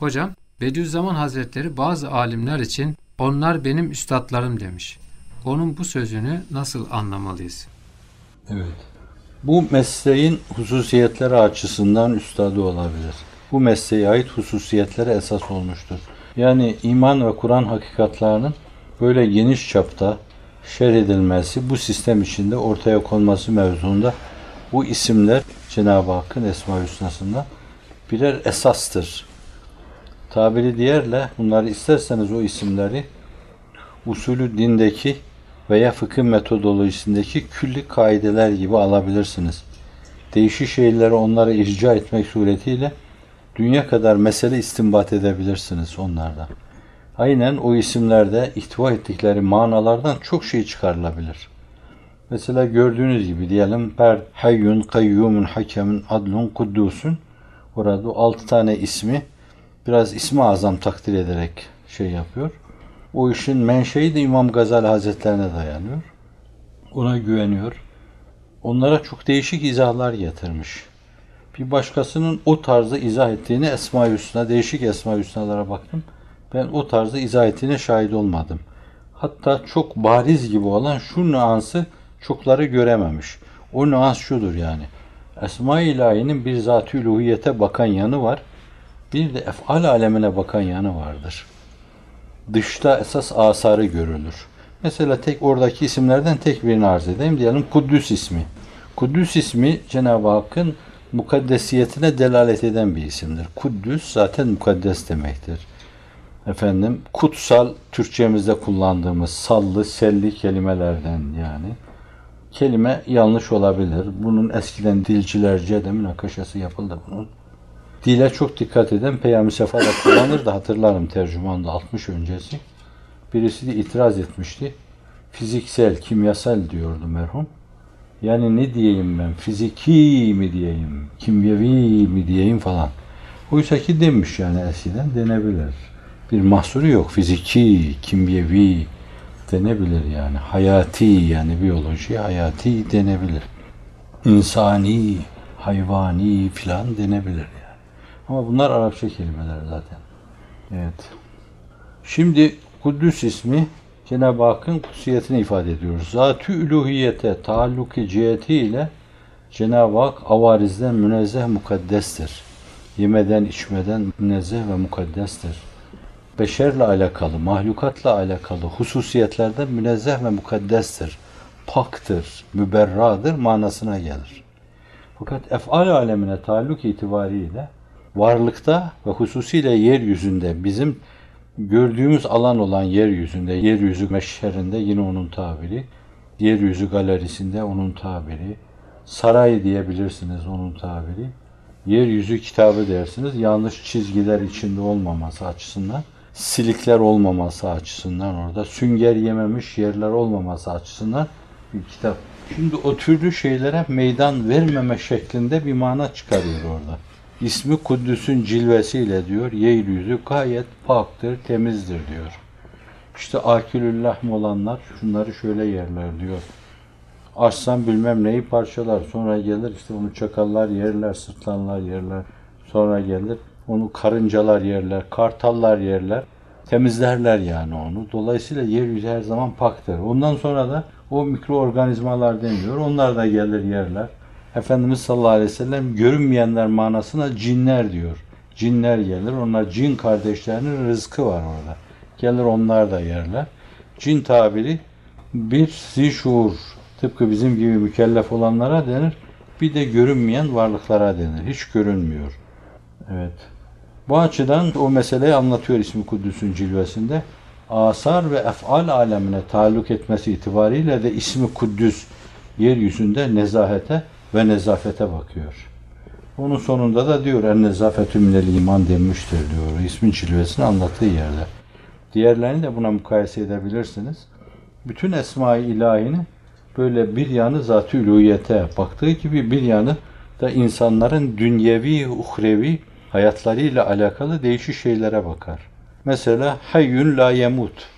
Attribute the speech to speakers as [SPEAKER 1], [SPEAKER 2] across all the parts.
[SPEAKER 1] Hocam, Bediüzzaman Hazretleri bazı alimler için onlar benim üstadlarım demiş. Onun bu sözünü nasıl anlamalıyız?
[SPEAKER 2] Evet. Bu mesleğin hususiyetleri açısından üstadı olabilir. Bu mesleğe ait hususiyetlere esas olmuştur. Yani iman ve Kur'an hakikatlarının böyle geniş çapta şerh edilmesi, bu sistem içinde ortaya konması mevzuunda bu isimler Cenab-ı Hakk'ın Esma-i Hüsna'sında birer esastır. Tabiri diğerle bunları isterseniz o isimleri usulü dindeki veya fıkıh metodolojisindeki külli kaideler gibi alabilirsiniz. Değişik şeyleri onlara irca etmek suretiyle dünya kadar mesele istinbat edebilirsiniz onlardan. Aynen o isimlerde ihtiva ettikleri manalardan çok şey çıkarılabilir. Mesela gördüğünüz gibi diyelim per hayyun, kayyumun, hakemun, adlun, kuddusun. Orada altı tane ismi biraz ismi azam takdir ederek şey yapıyor. O işin menşei de İmam Gazali Hazretlerine dayanıyor. Ona güveniyor. Onlara çok değişik izahlar getirmiş. Bir başkasının o tarzı izah ettiğini Esma-i Hüsna, değişik Esma-i Hüsna'lara baktım. Ben o tarzı izah ettiğine şahit olmadım. Hatta çok bariz gibi olan şu nüansı çokları görememiş. O nüans şudur yani. Esma-i İlahi'nin bir zat-ı bakan yanı var. Bir de efal alemine bakan yanı vardır. Dışta esas asarı görülür. Mesela tek oradaki isimlerden tek birini arz edeyim. Diyelim Kuddüs ismi. Kuddüs ismi Cenab-ı Hakk'ın mukaddesiyetine delalet eden bir isimdir. Kuddüs zaten mukaddes demektir. Efendim kutsal Türkçemizde kullandığımız sallı, selli kelimelerden yani. Kelime yanlış olabilir. Bunun eskiden dilcilerce de münakaşası yapıldı bunun. Dile çok dikkat eden Peyami Sefa'da kullanır da hatırlarım tercümanda 60 öncesi. Birisi de itiraz etmişti. Fiziksel, kimyasal diyordu merhum. Yani ne diyeyim ben? Fiziki mi diyeyim? Kimyevi mi diyeyim falan. Oysa ki demiş yani eskiden denebilir. Bir mahsuru yok. Fiziki, kimyevi denebilir yani. Hayati yani biyoloji hayati denebilir. İnsani, hayvani filan denebilir. Ama bunlar Arapça kelimeler zaten. Evet. Şimdi Kuddüs ismi Cenab-ı Hakk'ın kutsiyetini ifade ediyor. Zat-ı üluhiyete taalluki cihetiyle Cenab-ı Hak avarizden münezzeh mukaddestir. Yemeden içmeden münezzeh ve mukaddestir. Beşerle alakalı, mahlukatla alakalı hususiyetlerden münezzeh ve mukaddestir. Paktır, müberradır manasına gelir. Fakat efal alemine taalluk itibariyle varlıkta ve hususiyle yeryüzünde bizim gördüğümüz alan olan yeryüzünde, yeryüzü meşherinde yine onun tabiri, yeryüzü galerisinde onun tabiri, saray diyebilirsiniz onun tabiri, yeryüzü kitabı dersiniz, yanlış çizgiler içinde olmaması açısından, silikler olmaması açısından orada, sünger yememiş yerler olmaması açısından bir kitap. Şimdi o türlü şeylere meydan vermeme şeklinde bir mana çıkarıyor orada. İsmi Kuddüs'ün cilvesiyle diyor, yeryüzü gayet paktır, temizdir diyor. İşte akülüllahm olanlar şunları şöyle yerler diyor. Açsan bilmem neyi parçalar, sonra gelir işte onu çakallar yerler, sırtlanlar yerler, sonra gelir onu karıncalar yerler, kartallar yerler, temizlerler yani onu. Dolayısıyla yeryüzü her zaman paktır. Ondan sonra da o mikroorganizmalar deniyor, onlar da gelir yerler. Efendimiz sallallahu aleyhi ve sellem görünmeyenler manasına cinler diyor. Cinler gelir. Onlar cin kardeşlerinin rızkı var orada. Gelir onlar da yerler. Cin tabiri bir zişur. Tıpkı bizim gibi mükellef olanlara denir. Bir de görünmeyen varlıklara denir. Hiç görünmüyor. Evet. Bu açıdan o meseleyi anlatıyor ismi Kudüs'ün cilvesinde. Asar ve efal alemine taalluk etmesi itibariyle de ismi Kuddüs yeryüzünde nezahete ve nezafete bakıyor. Onun sonunda da diyor en nezafetü minel iman demiştir diyor. İsmin çilvesini anlattığı yerde. Diğerlerini de buna mukayese edebilirsiniz. Bütün esma-i ilahinin böyle bir yanı zat-ı üluyete baktığı gibi bir yanı da insanların dünyevi, uhrevi hayatlarıyla alakalı değişik şeylere bakar. Mesela hayyün la yemut.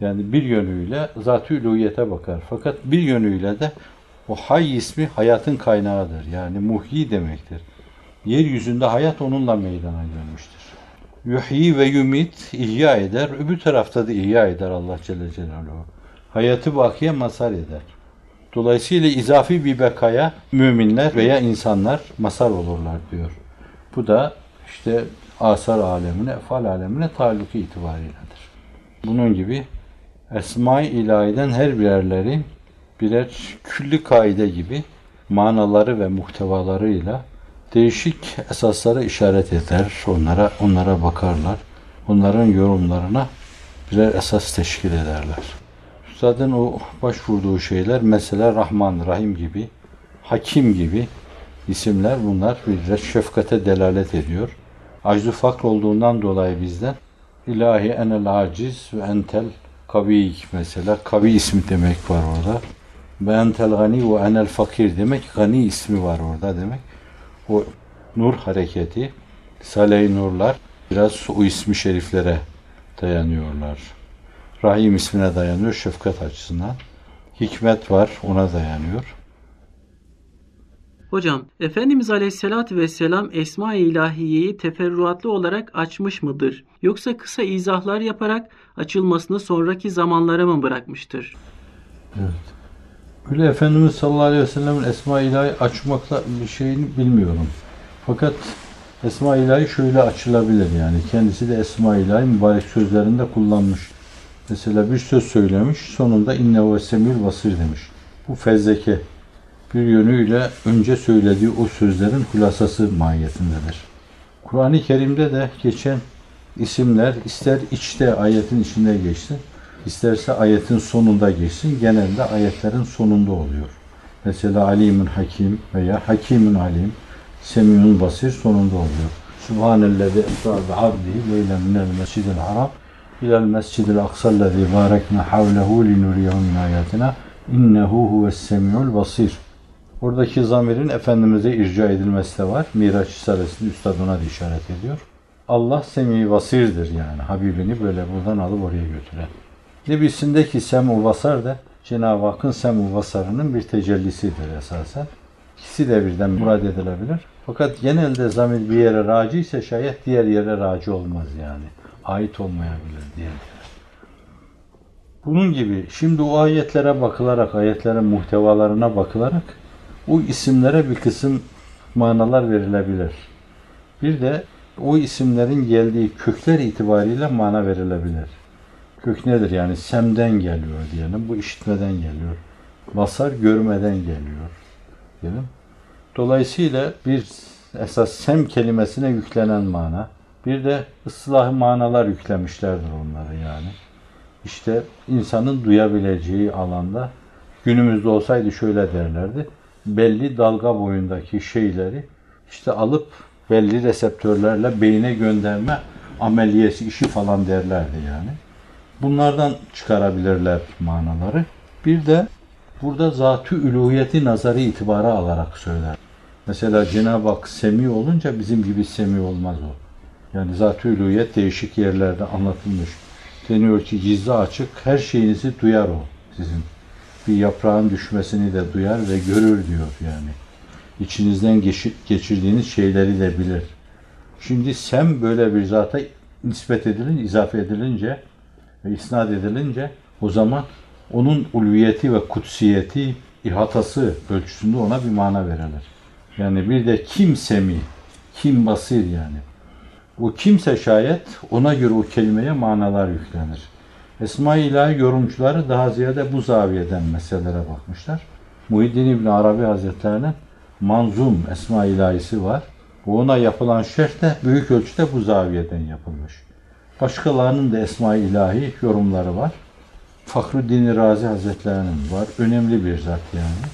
[SPEAKER 2] Yani bir yönüyle zat-ı üluyete bakar. Fakat bir yönüyle de o hay ismi hayatın kaynağıdır. Yani muhyi demektir. Yeryüzünde hayat onunla meydana gelmiştir. Yuhyi ve yumit ihya eder. Öbür tarafta da ihya eder Allah Celle Celaluhu. Hayatı bakiye masar eder. Dolayısıyla izafi bir bekaya müminler veya insanlar masar olurlar diyor. Bu da işte asar alemine, efal alemine taluki itibariyledir. Bunun gibi Esma-i ilahiden her birerleri birer külli kaide gibi manaları ve muhtevalarıyla değişik esaslara işaret eder. Onlara onlara bakarlar. Onların yorumlarına birer esas teşkil ederler. Üstadın o başvurduğu şeyler mesela Rahman, Rahim gibi, Hakim gibi isimler bunlar bir şefkate delalet ediyor. Aczu fakr olduğundan dolayı bizden ilahi enel aciz ve entel kavi mesela. Kavi ismi demek var orada. Ve entel gani ve enel fakir demek. Gani ismi var orada demek. O nur hareketi, Salih Nurlar biraz o ismi şeriflere dayanıyorlar. Rahim ismine dayanıyor şefkat açısından. Hikmet var ona dayanıyor.
[SPEAKER 3] Hocam, Efendimiz Aleyhisselatü Vesselam Esma-i İlahiye'yi teferruatlı olarak açmış mıdır? Yoksa kısa izahlar yaparak açılmasını sonraki zamanlara mı bırakmıştır?
[SPEAKER 2] Evet. Öyle Efendimiz sallallahu aleyhi ve sellem'in Esma-i İlahi açmakla bir şeyini bilmiyorum. Fakat Esma-i İlahi şöyle açılabilir yani. Kendisi de Esma-i İlahi mübarek sözlerinde kullanmış. Mesela bir söz söylemiş, sonunda inne ve semil vasir demiş. Bu fezleke bir yönüyle önce söylediği o sözlerin hulasası mahiyetindedir. Kur'an-ı Kerim'de de geçen isimler ister içte ayetin içinde geçsin, isterse ayetin sonunda geçsin, genelde ayetlerin sonunda oluyor. Mesela Alimun Hakim veya Hakimun Alim, Semiyun Basir sonunda oluyor. Subhanellezi esra bi abdihi leylen minel mescidil haram ilel mescidil aksallezi barekna havlehu linuriyahu min ayatina innehu huves semiyul basir. Oradaki zamirin Efendimiz'e irca edilmesi de var. Miraç Risalesi'nde Üstad ona da işaret ediyor. Allah semi vasirdir yani. Habibini böyle buradan alıp oraya götüren. Nebisindeki semu vasar da Cenab-ı Hakk'ın semu vasarının bir tecellisidir esasen. İkisi de birden murad edilebilir. Fakat genelde zamir bir yere raci ise şayet diğer yere raci olmaz yani. Ait olmayabilir diğer yere. Bunun gibi şimdi o ayetlere bakılarak, ayetlerin muhtevalarına bakılarak o isimlere bir kısım manalar verilebilir. Bir de o isimlerin geldiği kökler itibariyle mana verilebilir. Kök nedir? Yani semden geliyor diyelim. Bu işitmeden geliyor. Basar görmeden geliyor. Diyelim. Dolayısıyla bir esas sem kelimesine yüklenen mana, bir de ıslahı manalar yüklemişlerdir onları yani. İşte insanın duyabileceği alanda günümüzde olsaydı şöyle derlerdi. Belli dalga boyundaki şeyleri işte alıp belli reseptörlerle beyine gönderme ameliyesi işi falan derlerdi yani. Bunlardan çıkarabilirler manaları. Bir de burada zatü üluhiyeti nazarı itibara alarak söyler. Mesela Cenab-ı Hak semi olunca bizim gibi semi olmaz o. Yani zat-ı uluhiyet değişik yerlerde anlatılmış. Deniyor ki gizli açık her şeyinizi duyar o sizin. Bir yaprağın düşmesini de duyar ve görür diyor yani. İçinizden geçirdiğiniz şeyleri de bilir. Şimdi sem böyle bir zata nispet edilince, izafe edilince ve isnat edilince o zaman onun ulviyeti ve kutsiyeti, ihatası ölçüsünde ona bir mana verilir. Yani bir de kim semi, kim basir yani. O kimse şayet ona göre o kelimeye manalar yüklenir. Esma-i İlahi yorumcuları daha ziyade bu zaviyeden meselelere bakmışlar. Muhiddin İbn Arabi Hazretleri'nin manzum Esma-i İlahisi var. Ona yapılan şerh de büyük ölçüde bu zaviyeden yapılmış. Başkalarının da Esma-i İlahi yorumları var. Fahruddin Razi Hazretleri'nin var. Önemli bir zat yani.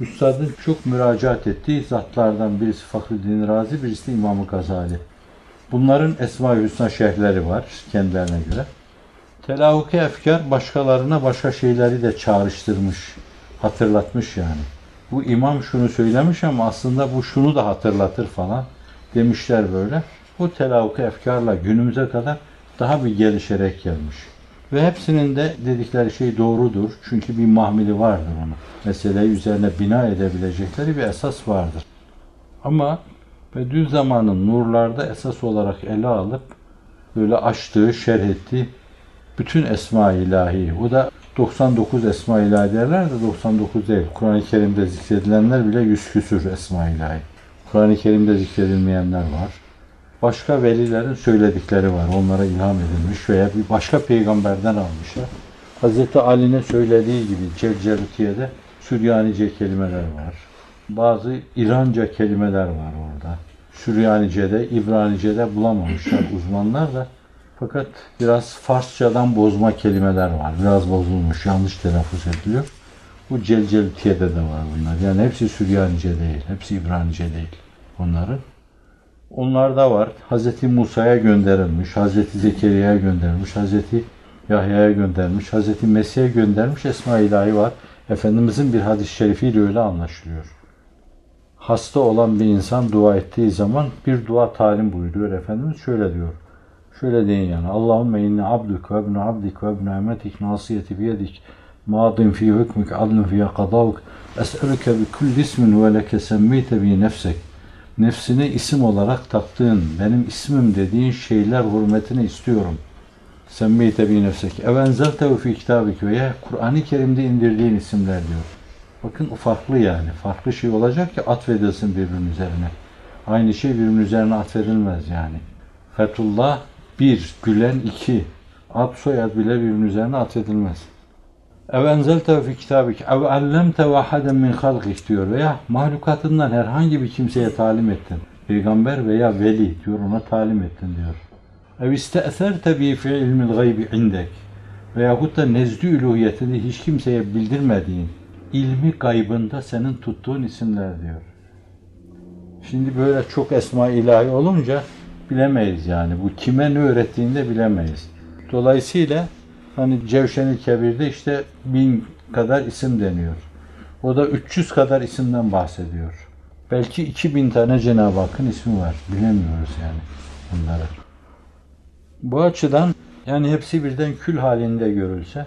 [SPEAKER 2] Üstadın çok müracaat ettiği zatlardan birisi Fahruddin Razi, birisi İmam-ı Gazali. Bunların Esma-i Hüsna şerhleri var kendilerine göre. Telahuki efkar başkalarına başka şeyleri de çağrıştırmış, hatırlatmış yani. Bu imam şunu söylemiş ama aslında bu şunu da hatırlatır falan demişler böyle. Bu telahuki efkarla günümüze kadar daha bir gelişerek gelmiş. Ve hepsinin de dedikleri şey doğrudur. Çünkü bir mahmili vardır onun. Meseleyi üzerine bina edebilecekleri bir esas vardır. Ama Bediüzzaman'ın nurlarda esas olarak ele alıp böyle açtığı, şerh ettiği bütün Esma-i İlahi. O da 99 Esma-i İlahi derler de 99 değil. Kur'an-ı Kerim'de zikredilenler bile yüz küsür Esma-i İlahi. Kur'an-ı Kerim'de zikredilmeyenler var. Başka velilerin söyledikleri var. Onlara ilham edilmiş veya bir başka peygamberden almışlar. Hz. Ali'nin söylediği gibi Celcelutiye'de Süryanice kelimeler var. Bazı İranca kelimeler var orada. Süryanice'de, İbranice'de bulamamışlar uzmanlar da. Fakat biraz Farsçadan bozma kelimeler var. Biraz bozulmuş, yanlış telaffuz ediliyor. Bu Celcelutiye'de de var bunlar. Yani hepsi Süryanice değil, hepsi İbranice değil onların. Onlarda var. Hz. Musa'ya gönderilmiş, Hz. Zekeriya'ya gönderilmiş, Hz. Yahya'ya göndermiş, Hz. Mesih'e göndermiş Esma-i İlahi var. Efendimizin bir hadis-i şerifiyle öyle anlaşılıyor. Hasta olan bir insan dua ettiği zaman bir dua talim buyuruyor Efendimiz. Şöyle diyor. Şöyle deyin yani. Allahümme inni abduk ve ibnu abdik ve ibnu emetik nasiyeti biyedik. Madin fi hükmük adlun fi kadavuk. Es'elüke bi kulli ismin ve leke semmite bi nefsek. Nefsine isim olarak taktığın, benim ismim dediğin şeyler hürmetini istiyorum. Semmite bi nefsek. Evenzeltehu fi kitabik veya Kur'an-ı Kerim'de indirdiğin isimler diyor. Bakın o farklı yani. Farklı şey olacak ki atfedilsin birbirinin üzerine. Aynı şey birbirinin üzerine atfedilmez yani. Fethullah bir, Gülen iki. Ad soyad bile birbirinin üzerine atfedilmez. Ev enzelte fi kitabik ev allemte vahaden min halkik diyor veya mahlukatından herhangi bir kimseye talim ettin. Peygamber veya veli diyor ona talim ettin diyor. Ev iste'serte bi fi ilmil gaybi indek veyahut da nezd-i üluhiyetini hiç kimseye bildirmediğin ilmi gaybında senin tuttuğun isimler diyor. Şimdi böyle çok esma ilahi olunca bilemeyiz yani. Bu kime ne öğrettiğini de bilemeyiz. Dolayısıyla hani Cevşen-i Kebir'de işte bin kadar isim deniyor. O da 300 kadar isimden bahsediyor. Belki 2000 tane Cenab-ı Hakk'ın ismi var. Bilemiyoruz yani bunları. Bu açıdan yani hepsi birden kül halinde görülse,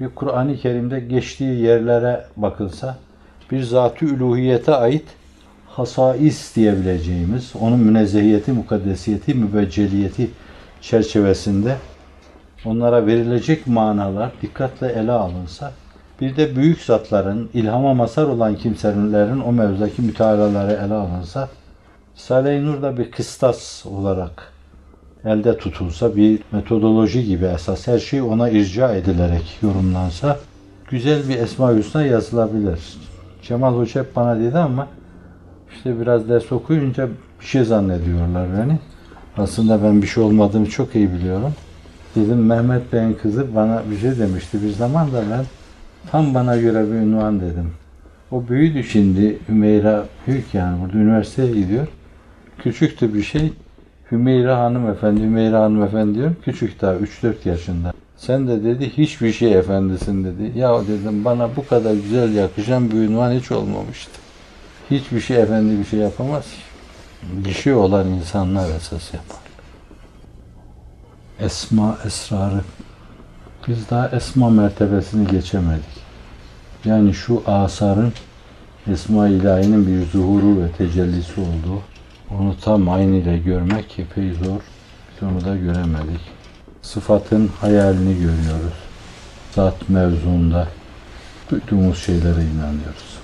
[SPEAKER 2] bir Kur'an-ı Kerim'de geçtiği yerlere bakılsa, bir zat-ı üluhiyete ait hasais diyebileceğimiz, onun münezzehiyeti, mukaddesiyeti, mübecceliyeti çerçevesinde onlara verilecek manalar dikkatle ele alınsa, bir de büyük zatların, ilhama mazhar olan kimselerin o mevzudaki mütealaları ele alınsa, Risale-i Nur'da bir kıstas olarak elde tutulsa, bir metodoloji gibi esas her şey ona irca edilerek yorumlansa, güzel bir Esma-i yazılabilir. Cemal Hoca hep bana dedi ama işte biraz ders okuyunca bir şey zannediyorlar beni. Aslında ben bir şey olmadığımı çok iyi biliyorum. Dedim Mehmet Bey'in kızı bana bir şey demişti bir zaman da ben tam bana göre bir ünvan dedim. O büyüdü şimdi Hümeyra büyük yani burada üniversiteye gidiyor. Küçüktü bir şey. Hümeyra hanımefendi, Hümeyra hanımefendi diyorum. Küçük daha 3-4 yaşında. Sen de dedi hiçbir şey efendisin dedi. Ya dedim bana bu kadar güzel yakışan bir ünvan hiç olmamıştı. Hiçbir şey efendi bir şey yapamaz. Dişi olan insanlar esas yapar. Esma esrarı. Biz daha esma mertebesini geçemedik. Yani şu asarın Esma ilahinin bir zuhuru ve tecellisi olduğu. Onu tam aynıyla görmek epey zor. Biz onu da göremedik. Sıfatın hayalini görüyoruz. Zat mevzuunda duyduğumuz şeylere inanıyoruz.